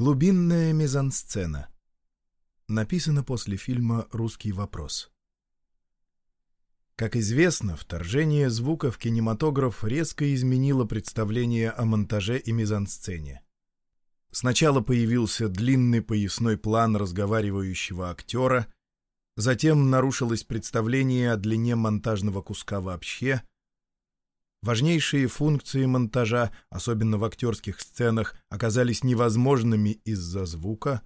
Глубинная мизансцена. Написано после фильма «Русский вопрос». Как известно, вторжение звука в кинематограф резко изменило представление о монтаже и мизансцене. Сначала появился длинный поясной план разговаривающего актера, затем нарушилось представление о длине монтажного куска вообще — Важнейшие функции монтажа, особенно в актерских сценах, оказались невозможными из-за звука.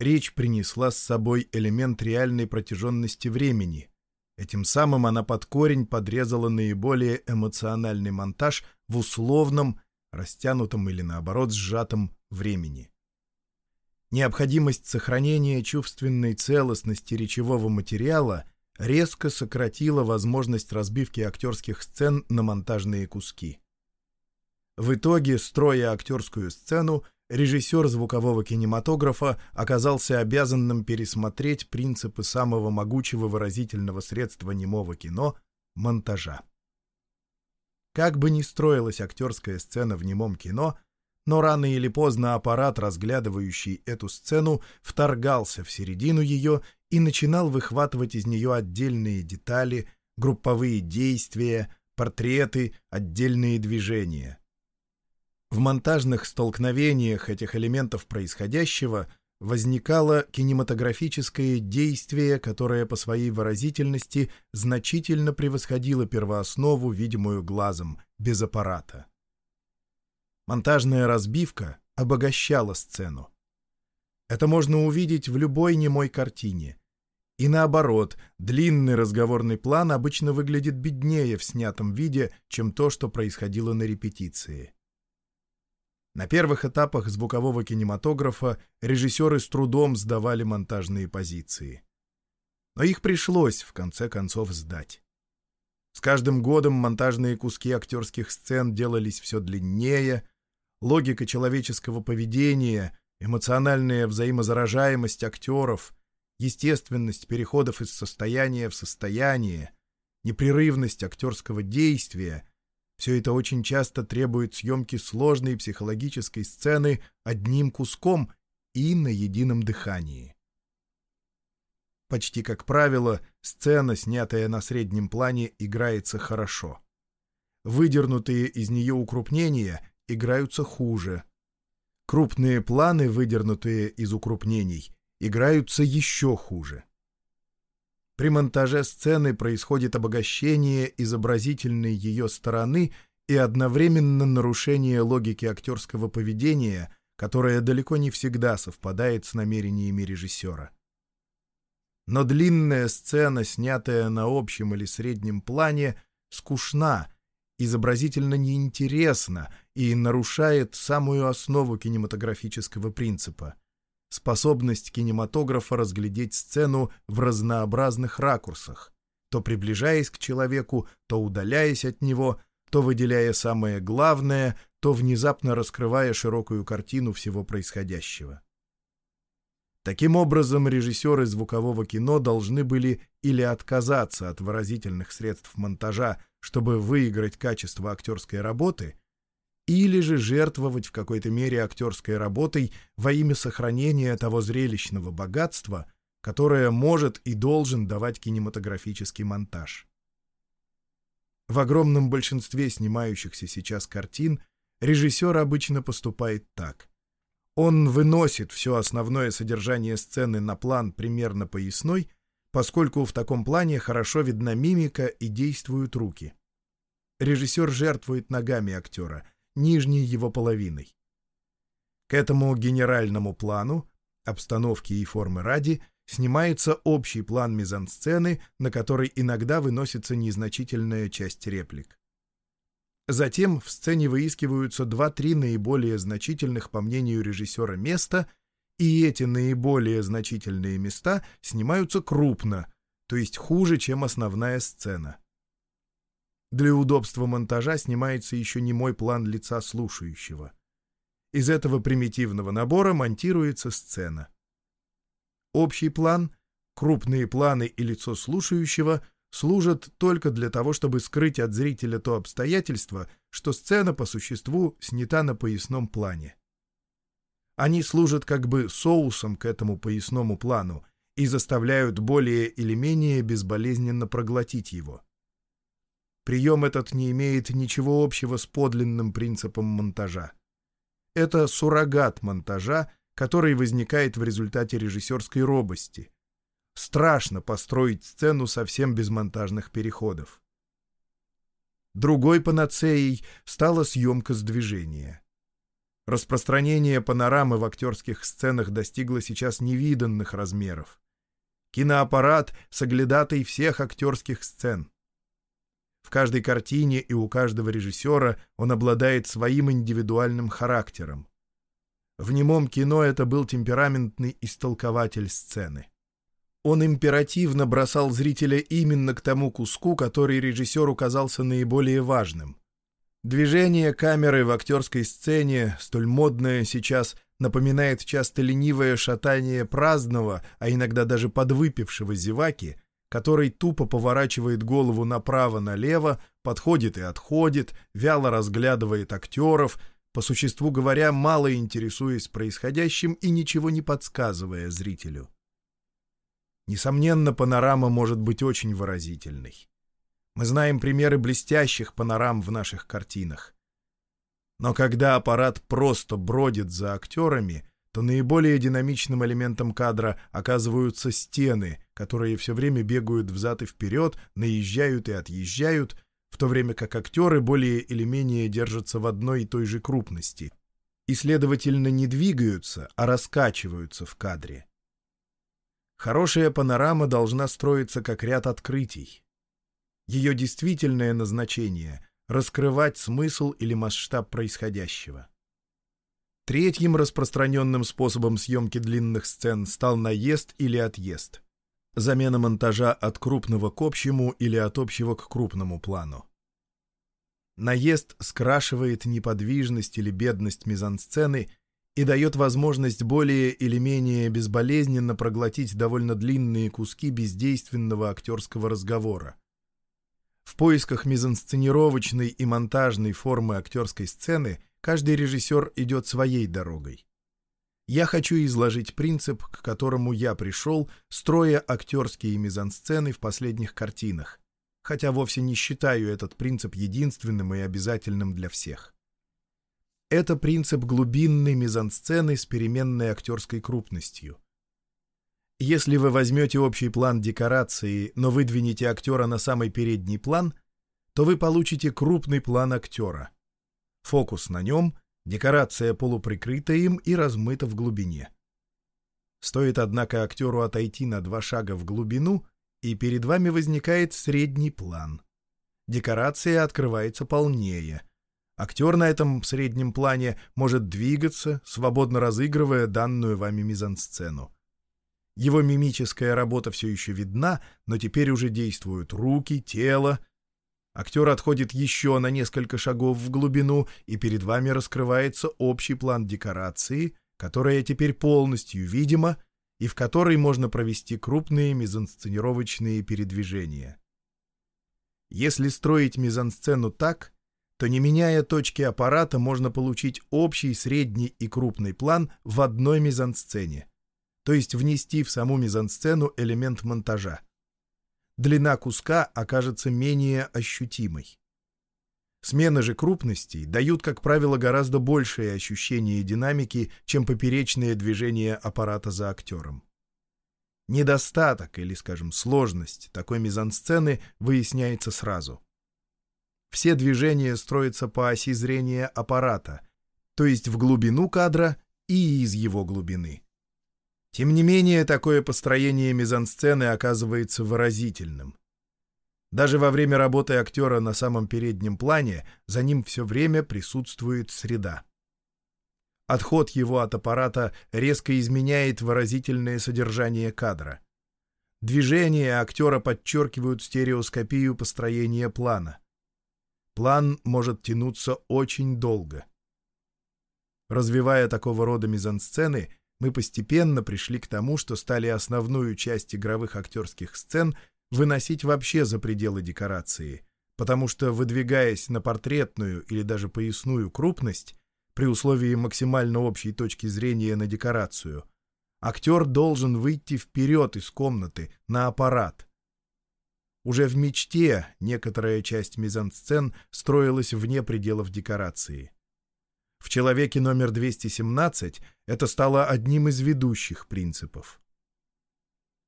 Речь принесла с собой элемент реальной протяженности времени. Этим самым она под корень подрезала наиболее эмоциональный монтаж в условном, растянутом или наоборот сжатом времени. Необходимость сохранения чувственной целостности речевого материала — резко сократила возможность разбивки актерских сцен на монтажные куски. В итоге, строя актерскую сцену, режиссер звукового кинематографа оказался обязанным пересмотреть принципы самого могучего выразительного средства немого кино — монтажа. Как бы ни строилась актерская сцена в немом кино, но рано или поздно аппарат, разглядывающий эту сцену, вторгался в середину ее и начинал выхватывать из нее отдельные детали, групповые действия, портреты, отдельные движения. В монтажных столкновениях этих элементов происходящего возникало кинематографическое действие, которое по своей выразительности значительно превосходило первооснову, видимую глазом, без аппарата. Монтажная разбивка обогащала сцену. Это можно увидеть в любой немой картине. И наоборот, длинный разговорный план обычно выглядит беднее в снятом виде, чем то, что происходило на репетиции. На первых этапах звукового кинематографа режиссеры с трудом сдавали монтажные позиции. Но их пришлось, в конце концов, сдать. С каждым годом монтажные куски актерских сцен делались все длиннее, логика человеческого поведения, эмоциональная взаимозаражаемость актеров, естественность переходов из состояния в состояние, непрерывность актерского действия — все это очень часто требует съемки сложной психологической сцены одним куском и на едином дыхании. Почти как правило, сцена, снятая на среднем плане, играется хорошо. Выдернутые из нее укрупнения играются хуже. Крупные планы, выдернутые из укрупнений, играются еще хуже. При монтаже сцены происходит обогащение изобразительной ее стороны и одновременно нарушение логики актерского поведения, которое далеко не всегда совпадает с намерениями режиссера. Но длинная сцена, снятая на общем или среднем плане, скучна, изобразительно неинтересна и нарушает самую основу кинематографического принципа — способность кинематографа разглядеть сцену в разнообразных ракурсах, то приближаясь к человеку, то удаляясь от него, то выделяя самое главное, то внезапно раскрывая широкую картину всего происходящего. Таким образом, режиссеры звукового кино должны были или отказаться от выразительных средств монтажа, чтобы выиграть качество актерской работы, или же жертвовать в какой-то мере актерской работой во имя сохранения того зрелищного богатства, которое может и должен давать кинематографический монтаж. В огромном большинстве снимающихся сейчас картин режиссер обычно поступает так. Он выносит все основное содержание сцены на план примерно поясной, поскольку в таком плане хорошо видна мимика и действуют руки. Режиссер жертвует ногами актера — нижней его половиной. К этому генеральному плану, обстановки и формы ради, снимается общий план мизансцены, на который иногда выносится незначительная часть реплик. Затем в сцене выискиваются два-три наиболее значительных, по мнению режиссера, места, и эти наиболее значительные места снимаются крупно, то есть хуже, чем основная сцена. Для удобства монтажа снимается еще не мой план лица слушающего. Из этого примитивного набора монтируется сцена. Общий план, крупные планы и лицо слушающего служат только для того, чтобы скрыть от зрителя то обстоятельство, что сцена по существу снята на поясном плане. Они служат как бы соусом к этому поясному плану и заставляют более или менее безболезненно проглотить его. Прием этот не имеет ничего общего с подлинным принципом монтажа. Это суррогат монтажа, который возникает в результате режиссерской робости. Страшно построить сцену совсем без монтажных переходов. Другой панацеей стала съемка с движения. Распространение панорамы в актерских сценах достигло сейчас невиданных размеров. Киноаппарат — соглядатой всех актерских сцен. В каждой картине и у каждого режиссера он обладает своим индивидуальным характером. В немом кино это был темпераментный истолкователь сцены. Он императивно бросал зрителя именно к тому куску, который режиссеру казался наиболее важным. Движение камеры в актерской сцене, столь модное сейчас, напоминает часто ленивое шатание праздного, а иногда даже подвыпившего зеваки — который тупо поворачивает голову направо-налево, подходит и отходит, вяло разглядывает актеров, по существу говоря, мало интересуясь происходящим и ничего не подсказывая зрителю. Несомненно, панорама может быть очень выразительной. Мы знаем примеры блестящих панорам в наших картинах. Но когда аппарат просто бродит за актерами — то наиболее динамичным элементом кадра оказываются стены, которые все время бегают взад и вперед, наезжают и отъезжают, в то время как актеры более или менее держатся в одной и той же крупности и, следовательно, не двигаются, а раскачиваются в кадре. Хорошая панорама должна строиться как ряд открытий. Ее действительное назначение — раскрывать смысл или масштаб происходящего. Третьим распространенным способом съемки длинных сцен стал наезд или отъезд. Замена монтажа от крупного к общему или от общего к крупному плану. Наезд скрашивает неподвижность или бедность мизансцены и дает возможность более или менее безболезненно проглотить довольно длинные куски бездейственного актерского разговора. В поисках мизансценировочной и монтажной формы актерской сцены Каждый режиссер идет своей дорогой. Я хочу изложить принцип, к которому я пришел, строя актерские мизансцены в последних картинах, хотя вовсе не считаю этот принцип единственным и обязательным для всех. Это принцип глубинной мизансцены с переменной актерской крупностью. Если вы возьмете общий план декорации, но выдвинете актера на самый передний план, то вы получите крупный план актера — Фокус на нем, декорация полуприкрыта им и размыта в глубине. Стоит, однако, актеру отойти на два шага в глубину, и перед вами возникает средний план. Декорация открывается полнее. Актер на этом среднем плане может двигаться, свободно разыгрывая данную вами мизансцену. Его мимическая работа все еще видна, но теперь уже действуют руки, тело, Актер отходит еще на несколько шагов в глубину, и перед вами раскрывается общий план декорации, которая теперь полностью видима и в которой можно провести крупные мизансценировочные передвижения. Если строить мизансцену так, то не меняя точки аппарата, можно получить общий, средний и крупный план в одной мизансцене, то есть внести в саму мизансцену элемент монтажа длина куска окажется менее ощутимой. Смены же крупностей дают, как правило, гораздо большее ощущение динамики, чем поперечное движение аппарата за актером. Недостаток или, скажем, сложность такой мизансцены выясняется сразу. Все движения строятся по оси зрения аппарата, то есть в глубину кадра и из его глубины. Тем не менее, такое построение мизансцены оказывается выразительным. Даже во время работы актера на самом переднем плане за ним все время присутствует среда. Отход его от аппарата резко изменяет выразительное содержание кадра. Движения актера подчеркивают стереоскопию построения плана. План может тянуться очень долго. Развивая такого рода мизансцены, мы постепенно пришли к тому, что стали основную часть игровых актерских сцен выносить вообще за пределы декорации, потому что, выдвигаясь на портретную или даже поясную крупность, при условии максимально общей точки зрения на декорацию, актер должен выйти вперед из комнаты, на аппарат. Уже в мечте некоторая часть мизансцен строилась вне пределов декорации. В «Человеке номер 217» это стало одним из ведущих принципов.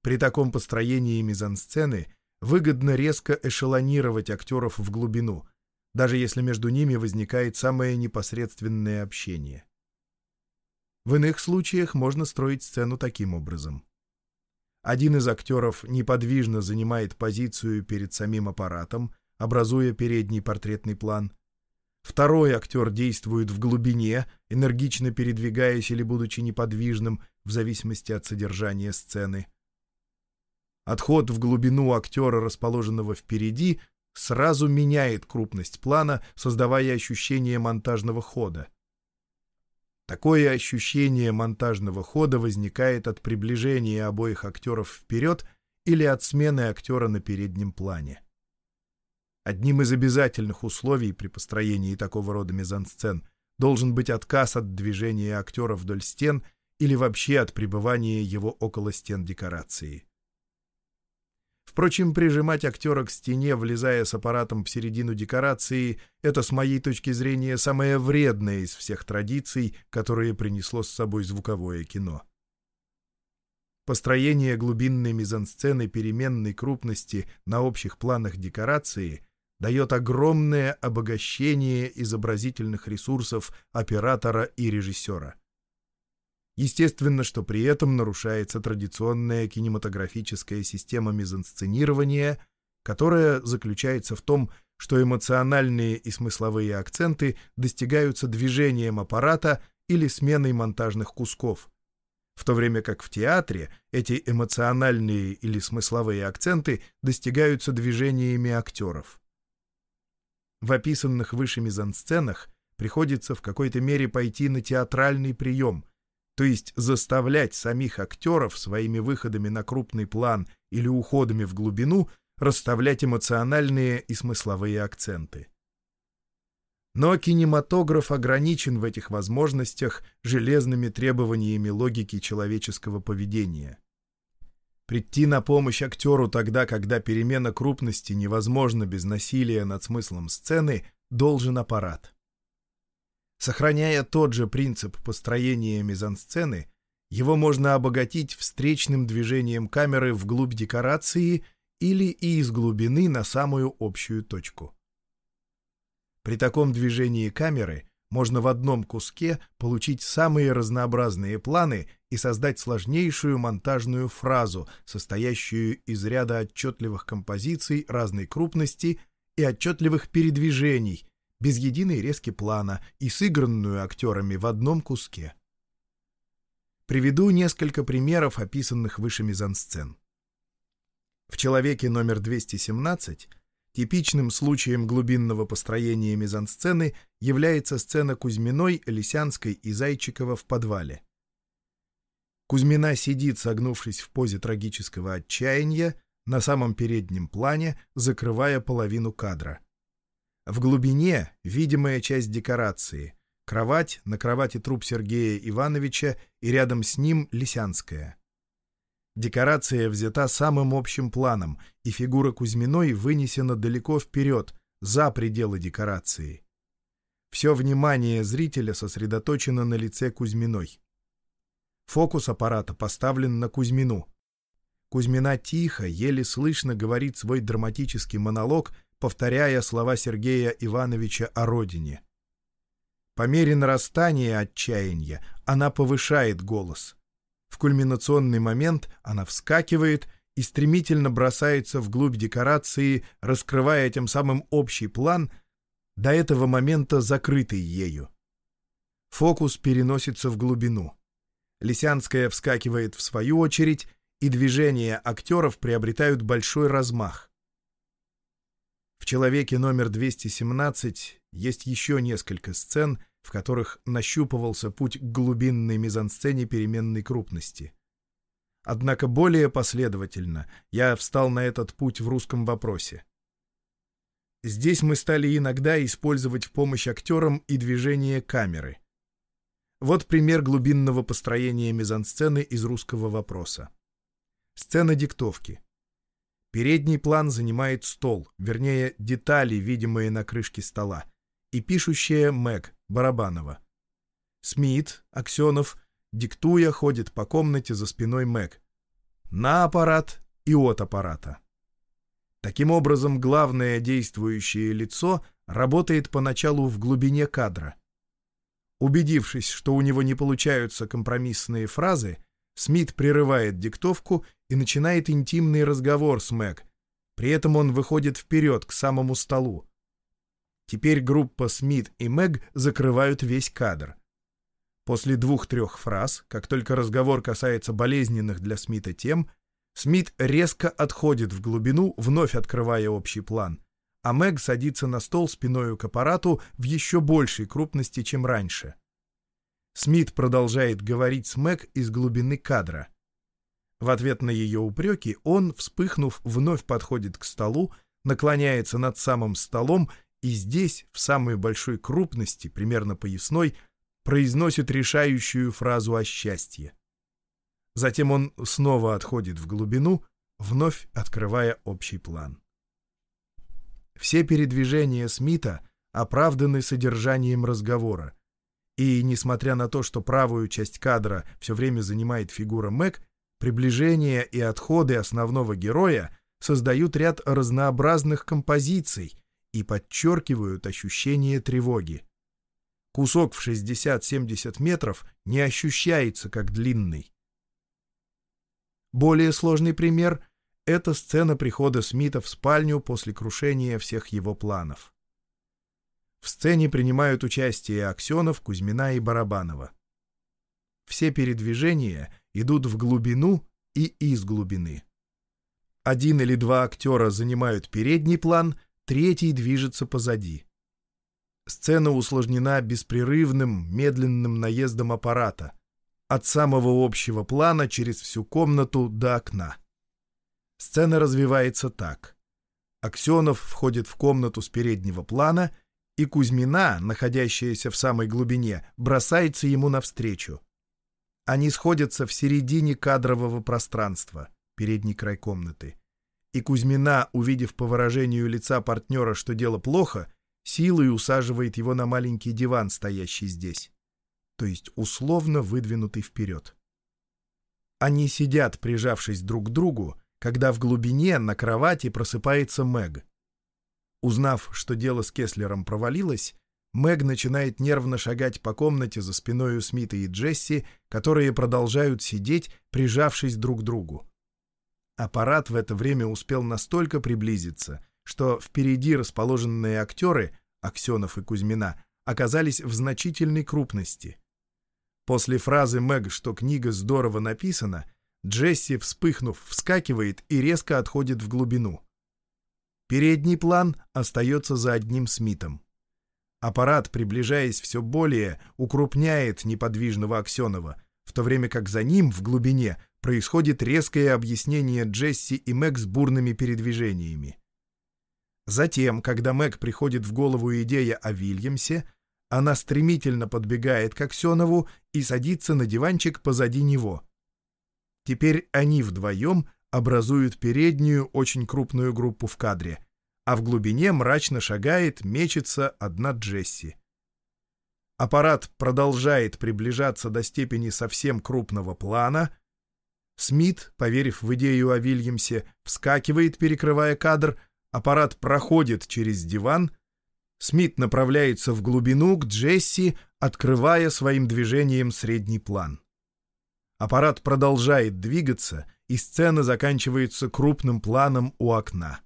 При таком построении мизансцены выгодно резко эшелонировать актеров в глубину, даже если между ними возникает самое непосредственное общение. В иных случаях можно строить сцену таким образом. Один из актеров неподвижно занимает позицию перед самим аппаратом, образуя передний портретный план. Второй актер действует в глубине, энергично передвигаясь или будучи неподвижным, в зависимости от содержания сцены. Отход в глубину актера, расположенного впереди, сразу меняет крупность плана, создавая ощущение монтажного хода. Такое ощущение монтажного хода возникает от приближения обоих актеров вперед или от смены актера на переднем плане. Одним из обязательных условий при построении такого рода мизансцен должен быть отказ от движения актера вдоль стен или вообще от пребывания его около стен декорации. Впрочем, прижимать актера к стене, влезая с аппаратом в середину декорации, это, с моей точки зрения, самое вредное из всех традиций, которые принесло с собой звуковое кино. Построение глубинной мизансцены переменной крупности на общих планах декорации дает огромное обогащение изобразительных ресурсов оператора и режиссера. Естественно, что при этом нарушается традиционная кинематографическая система мизансценирования, которая заключается в том, что эмоциональные и смысловые акценты достигаются движением аппарата или сменой монтажных кусков, в то время как в театре эти эмоциональные или смысловые акценты достигаются движениями актеров. В описанных выше мизансценах приходится в какой-то мере пойти на театральный прием, то есть заставлять самих актеров своими выходами на крупный план или уходами в глубину расставлять эмоциональные и смысловые акценты. Но кинематограф ограничен в этих возможностях железными требованиями логики человеческого поведения. Прийти на помощь актеру тогда, когда перемена крупности невозможна без насилия над смыслом сцены, должен аппарат. Сохраняя тот же принцип построения мизансцены, его можно обогатить встречным движением камеры вглубь декорации или и из глубины на самую общую точку. При таком движении камеры можно в одном куске получить самые разнообразные планы и создать сложнейшую монтажную фразу, состоящую из ряда отчетливых композиций разной крупности и отчетливых передвижений, без единой резки плана и сыгранную актерами в одном куске. Приведу несколько примеров, описанных выше мизансцен. В «Человеке номер 217» типичным случаем глубинного построения мизансцены является сцена Кузьминой, Лисянской и Зайчикова в подвале. Кузьмина сидит, согнувшись в позе трагического отчаяния, на самом переднем плане, закрывая половину кадра. В глубине видимая часть декорации. Кровать, на кровати труп Сергея Ивановича и рядом с ним Лисянская. Декорация взята самым общим планом, и фигура Кузьминой вынесена далеко вперед, за пределы декорации. Все внимание зрителя сосредоточено на лице Кузьминой. Фокус аппарата поставлен на Кузьмину. Кузьмина тихо, еле слышно говорит свой драматический монолог, повторяя слова Сергея Ивановича о родине. По мере нарастания отчаяния она повышает голос. Кульминационный момент она вскакивает и стремительно бросается вглубь декорации, раскрывая тем самым общий план, до этого момента закрытый ею. Фокус переносится в глубину. Лисянская вскакивает в свою очередь, и движения актеров приобретают большой размах. В «Человеке номер 217» есть еще несколько сцен, в которых нащупывался путь к глубинной мизансцене переменной крупности. Однако более последовательно я встал на этот путь в русском вопросе. Здесь мы стали иногда использовать в помощь актерам и движение камеры, Вот пример глубинного построения мизансцены из русского вопроса. Сцена диктовки. Передний план занимает стол, вернее, детали, видимые на крышке стола, и пишущая Мэг Барабанова. Смит, Аксенов, диктуя, ходит по комнате за спиной Мэг. На аппарат и от аппарата. Таким образом, главное действующее лицо работает поначалу в глубине кадра. Убедившись, что у него не получаются компромиссные фразы, Смит прерывает диктовку и начинает интимный разговор с Мэг. При этом он выходит вперед к самому столу. Теперь группа Смит и Мэг закрывают весь кадр. После двух-трех фраз, как только разговор касается болезненных для Смита тем, Смит резко отходит в глубину, вновь открывая общий план, а Мэг садится на стол спиною к аппарату в еще большей крупности, чем раньше. Смит продолжает говорить с Мэг из глубины кадра. В ответ на ее упреки он, вспыхнув, вновь подходит к столу, наклоняется над самым столом и здесь, в самой большой крупности, примерно поясной, произносит решающую фразу о счастье. Затем он снова отходит в глубину, вновь открывая общий план. Все передвижения Смита оправданы содержанием разговора, и, несмотря на то, что правую часть кадра все время занимает фигура Мэг, приближения и отходы основного героя создают ряд разнообразных композиций и подчеркивают ощущение тревоги. Кусок в 60-70 метров не ощущается как длинный. Более сложный пример — это сцена прихода Смита в спальню после крушения всех его планов. В сцене принимают участие Аксенов, Кузьмина и Барабанова. Все передвижения идут в глубину и из глубины. Один или два актера занимают передний план, третий движется позади. Сцена усложнена беспрерывным, медленным наездом аппарата. От самого общего плана через всю комнату до окна. Сцена развивается так. Аксенов входит в комнату с переднего плана — и Кузьмина, находящаяся в самой глубине, бросается ему навстречу. Они сходятся в середине кадрового пространства, передний край комнаты. И Кузьмина, увидев по выражению лица партнера, что дело плохо, силой усаживает его на маленький диван, стоящий здесь, то есть условно выдвинутый вперед. Они сидят, прижавшись друг к другу, когда в глубине на кровати просыпается Мэг. Узнав, что дело с Кеслером провалилось, Мэг начинает нервно шагать по комнате за спиной у Смита и Джесси, которые продолжают сидеть, прижавшись друг к другу. Аппарат в это время успел настолько приблизиться, что впереди расположенные актеры, Аксенов и Кузьмина, оказались в значительной крупности. После фразы Мэг, что книга здорово написана, Джесси, вспыхнув, вскакивает и резко отходит в глубину. Передний план остается за одним Смитом. Аппарат, приближаясь все более, укрупняет неподвижного Аксенова, в то время как за ним, в глубине, происходит резкое объяснение Джесси и Мэг с бурными передвижениями. Затем, когда Мэг приходит в голову идея о Вильямсе, она стремительно подбегает к Аксенову и садится на диванчик позади него. Теперь они вдвоем — образуют переднюю очень крупную группу в кадре, а в глубине мрачно шагает, мечется одна Джесси. Аппарат продолжает приближаться до степени совсем крупного плана. Смит, поверив в идею о Вильямсе, вскакивает, перекрывая кадр, аппарат проходит через диван, Смит направляется в глубину к Джесси, открывая своим движением средний план. Аппарат продолжает двигаться — и сцена заканчивается крупным планом у окна.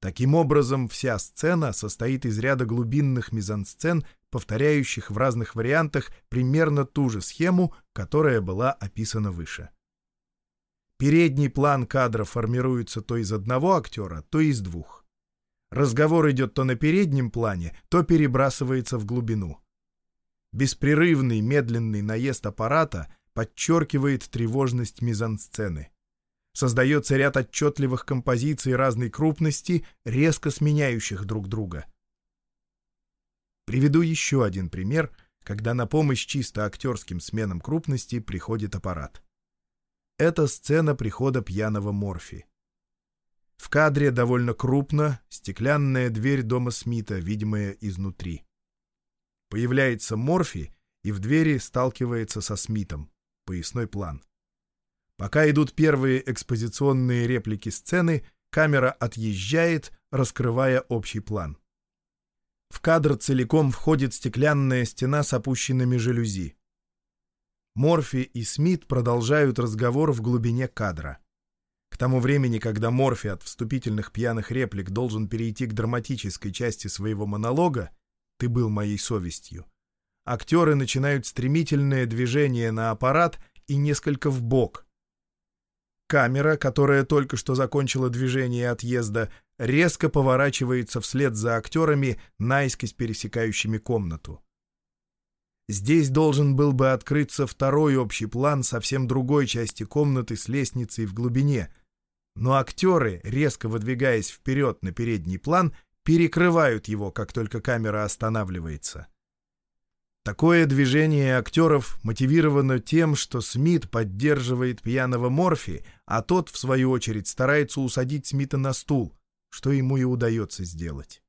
Таким образом, вся сцена состоит из ряда глубинных мизансцен, повторяющих в разных вариантах примерно ту же схему, которая была описана выше. Передний план кадра формируется то из одного актера, то из двух. Разговор идет то на переднем плане, то перебрасывается в глубину. Беспрерывный медленный наезд аппарата — подчеркивает тревожность мизансцены. Создается ряд отчетливых композиций разной крупности, резко сменяющих друг друга. Приведу еще один пример, когда на помощь чисто актерским сменам крупности приходит аппарат. Это сцена прихода пьяного Морфи. В кадре довольно крупно стеклянная дверь дома Смита, видимая изнутри. Появляется Морфи и в двери сталкивается со Смитом. Поясной план. Пока идут первые экспозиционные реплики сцены, камера отъезжает, раскрывая общий план. В кадр целиком входит стеклянная стена с опущенными жалюзи. Морфи и Смит продолжают разговор в глубине кадра. К тому времени, когда Морфи от вступительных пьяных реплик должен перейти к драматической части своего монолога «Ты был моей совестью», актеры начинают стремительное движение на аппарат и несколько в бок. Камера, которая только что закончила движение отъезда, резко поворачивается вслед за актерами, наискось пересекающими комнату. Здесь должен был бы открыться второй общий план совсем другой части комнаты с лестницей в глубине, но актеры, резко выдвигаясь вперед на передний план, перекрывают его, как только камера останавливается. Такое движение актеров мотивировано тем, что Смит поддерживает пьяного Морфи, а тот, в свою очередь, старается усадить Смита на стул, что ему и удается сделать.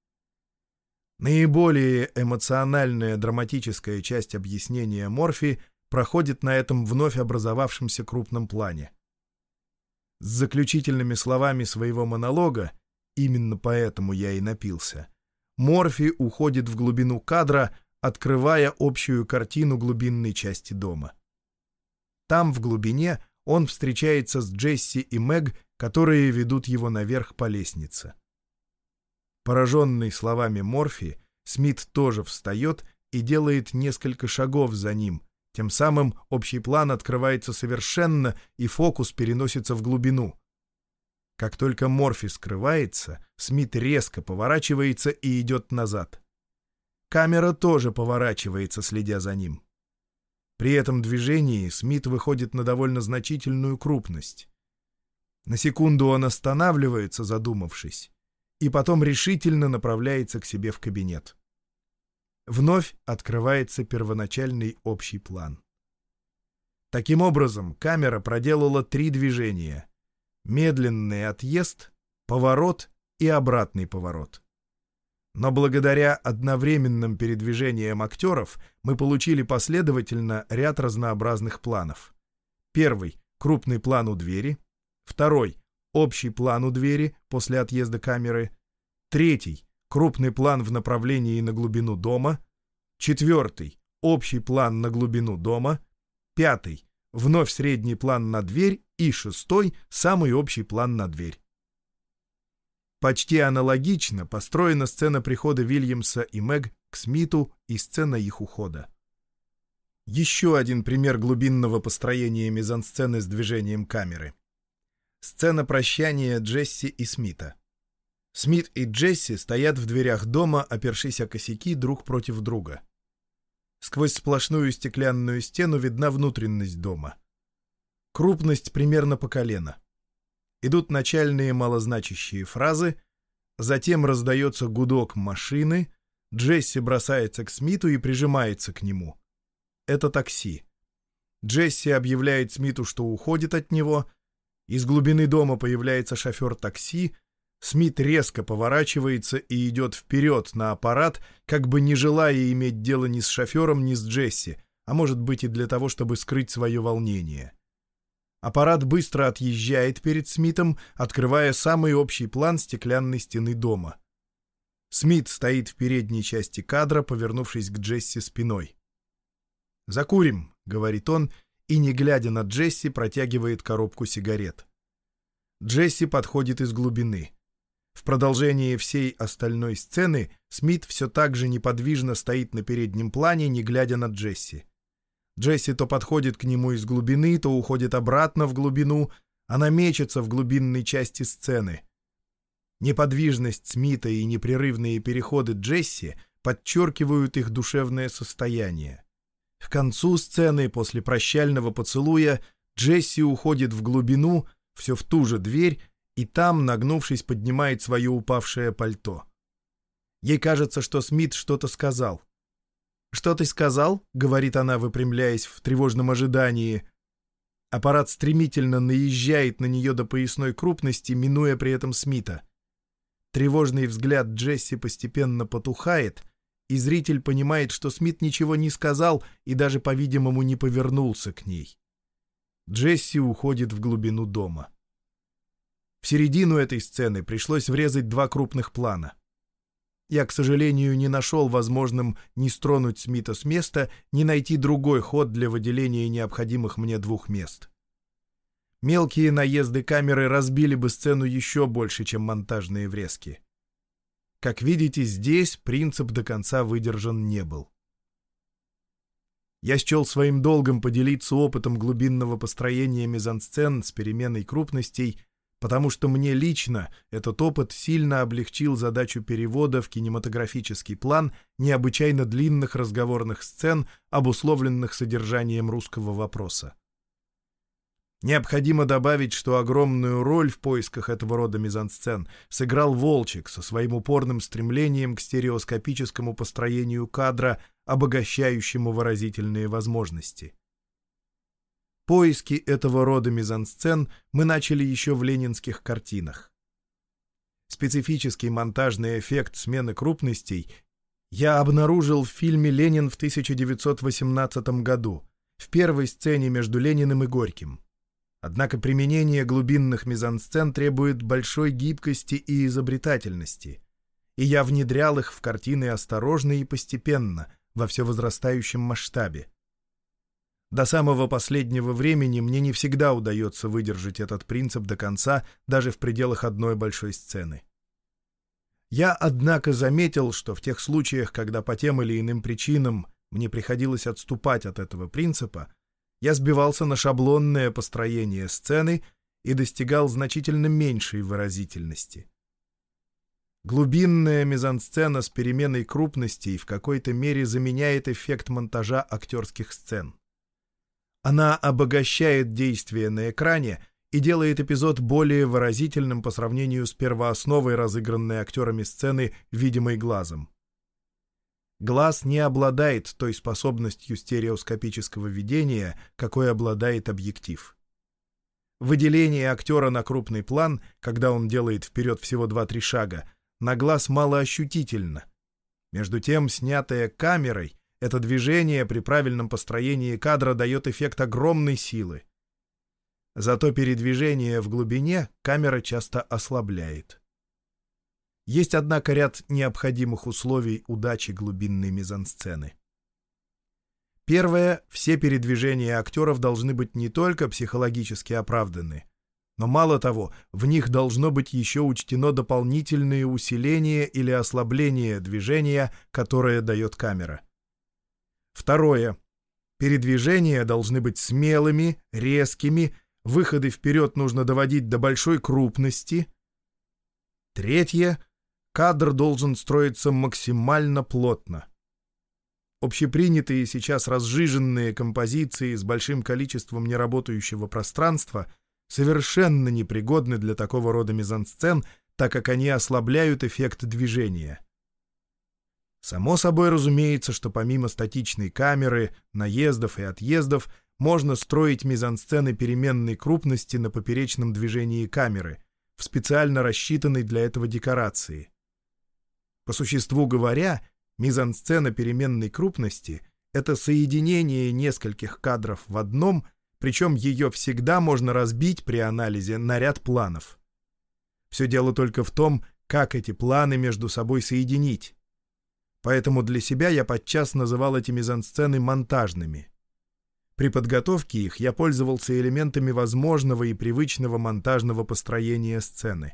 Наиболее эмоциональная драматическая часть объяснения Морфи проходит на этом вновь образовавшемся крупном плане. С заключительными словами своего монолога, именно поэтому я и напился, Морфи уходит в глубину кадра, открывая общую картину глубинной части дома. Там, в глубине, он встречается с Джесси и Мэг, которые ведут его наверх по лестнице. Пораженный словами Морфи, Смит тоже встает и делает несколько шагов за ним. Тем самым общий план открывается совершенно, и фокус переносится в глубину. Как только Морфи скрывается, Смит резко поворачивается и идет назад. Камера тоже поворачивается, следя за ним. При этом движении Смит выходит на довольно значительную крупность. На секунду он останавливается, задумавшись, и потом решительно направляется к себе в кабинет. Вновь открывается первоначальный общий план. Таким образом, камера проделала три движения. Медленный отъезд, поворот и обратный поворот. Но благодаря одновременным передвижениям актеров мы получили последовательно ряд разнообразных планов. Первый — крупный план у двери. Второй — общий план у двери после отъезда камеры. Третий — крупный план в направлении на глубину дома. Четвертый — общий план на глубину дома. Пятый — вновь средний план на дверь. И шестой — самый общий план на дверь. Почти аналогично построена сцена прихода Вильямса и Мэг к Смиту и сцена их ухода. Еще один пример глубинного построения мизансцены с движением камеры. Сцена прощания Джесси и Смита. Смит и Джесси стоят в дверях дома, опершись о косяки друг против друга. Сквозь сплошную стеклянную стену видна внутренность дома. Крупность примерно по колено. Идут начальные малозначащие фразы, затем раздается гудок машины, Джесси бросается к Смиту и прижимается к нему. Это такси. Джесси объявляет Смиту, что уходит от него. Из глубины дома появляется шофер такси. Смит резко поворачивается и идет вперед на аппарат, как бы не желая иметь дело ни с шофером, ни с Джесси, а может быть и для того, чтобы скрыть свое волнение. Аппарат быстро отъезжает перед Смитом, открывая самый общий план стеклянной стены дома. Смит стоит в передней части кадра, повернувшись к Джесси спиной. «Закурим», — говорит он, и, не глядя на Джесси, протягивает коробку сигарет. Джесси подходит из глубины. В продолжении всей остальной сцены Смит все так же неподвижно стоит на переднем плане, не глядя на Джесси. Джесси то подходит к нему из глубины, то уходит обратно в глубину. Она мечется в глубинной части сцены. Неподвижность Смита и непрерывные переходы Джесси подчеркивают их душевное состояние. К концу сцены, после прощального поцелуя, Джесси уходит в глубину, все в ту же дверь, и там, нагнувшись, поднимает свое упавшее пальто. Ей кажется, что Смит что-то сказал. «Что ты сказал?» — говорит она, выпрямляясь в тревожном ожидании. Аппарат стремительно наезжает на нее до поясной крупности, минуя при этом Смита. Тревожный взгляд Джесси постепенно потухает, и зритель понимает, что Смит ничего не сказал и даже, по-видимому, не повернулся к ней. Джесси уходит в глубину дома. В середину этой сцены пришлось врезать два крупных плана. Я, к сожалению, не нашел возможным ни стронуть Смита с места, ни найти другой ход для выделения необходимых мне двух мест. Мелкие наезды камеры разбили бы сцену еще больше, чем монтажные врезки. Как видите, здесь принцип до конца выдержан не был. Я счел своим долгом поделиться опытом глубинного построения мизансцен с переменой крупностей, потому что мне лично этот опыт сильно облегчил задачу перевода в кинематографический план необычайно длинных разговорных сцен, обусловленных содержанием русского вопроса. Необходимо добавить, что огромную роль в поисках этого рода мизансцен сыграл Волчек со своим упорным стремлением к стереоскопическому построению кадра, обогащающему выразительные возможности. Поиски этого рода мизансцен мы начали еще в ленинских картинах. Специфический монтажный эффект смены крупностей я обнаружил в фильме «Ленин» в 1918 году, в первой сцене между Лениным и Горьким. Однако применение глубинных мизансцен требует большой гибкости и изобретательности, и я внедрял их в картины осторожно и постепенно, во все возрастающем масштабе. До самого последнего времени мне не всегда удается выдержать этот принцип до конца, даже в пределах одной большой сцены. Я, однако, заметил, что в тех случаях, когда по тем или иным причинам мне приходилось отступать от этого принципа, я сбивался на шаблонное построение сцены и достигал значительно меньшей выразительности. Глубинная мизансцена с переменой крупностей в какой-то мере заменяет эффект монтажа актерских сцен. Она обогащает действие на экране и делает эпизод более выразительным по сравнению с первоосновой разыгранной актерами сцены, видимой глазом. Глаз не обладает той способностью стереоскопического видения, какой обладает объектив. Выделение актера на крупный план, когда он делает вперед всего 2-3 шага, на глаз малоощутительно. Между тем, снятое камерой, это движение при правильном построении кадра дает эффект огромной силы. Зато передвижение в глубине камера часто ослабляет. Есть, однако, ряд необходимых условий удачи глубинной мизансцены. Первое — все передвижения актеров должны быть не только психологически оправданы, но мало того, в них должно быть еще учтено дополнительное усиление или ослабление движения, которое дает камера. Второе. Передвижения должны быть смелыми, резкими, выходы вперед нужно доводить до большой крупности. Третье — Кадр должен строиться максимально плотно. Общепринятые сейчас разжиженные композиции с большим количеством неработающего пространства совершенно непригодны для такого рода мизансцен, так как они ослабляют эффект движения. Само собой разумеется, что помимо статичной камеры, наездов и отъездов, можно строить мизансцены переменной крупности на поперечном движении камеры, в специально рассчитанной для этого декорации. По существу говоря, мизансцена переменной крупности — это соединение нескольких кадров в одном, причем ее всегда можно разбить при анализе на ряд планов. Все дело только в том, как эти планы между собой соединить. Поэтому для себя я подчас называл эти мизансцены монтажными. При подготовке их я пользовался элементами возможного и привычного монтажного построения сцены.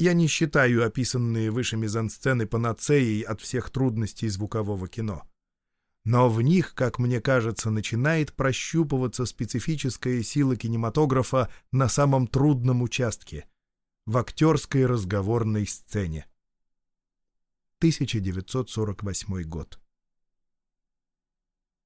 Я не считаю описанные выше мизансцены панацеей от всех трудностей звукового кино. Но в них, как мне кажется, начинает прощупываться специфическая сила кинематографа на самом трудном участке — в актерской разговорной сцене. 1948 год.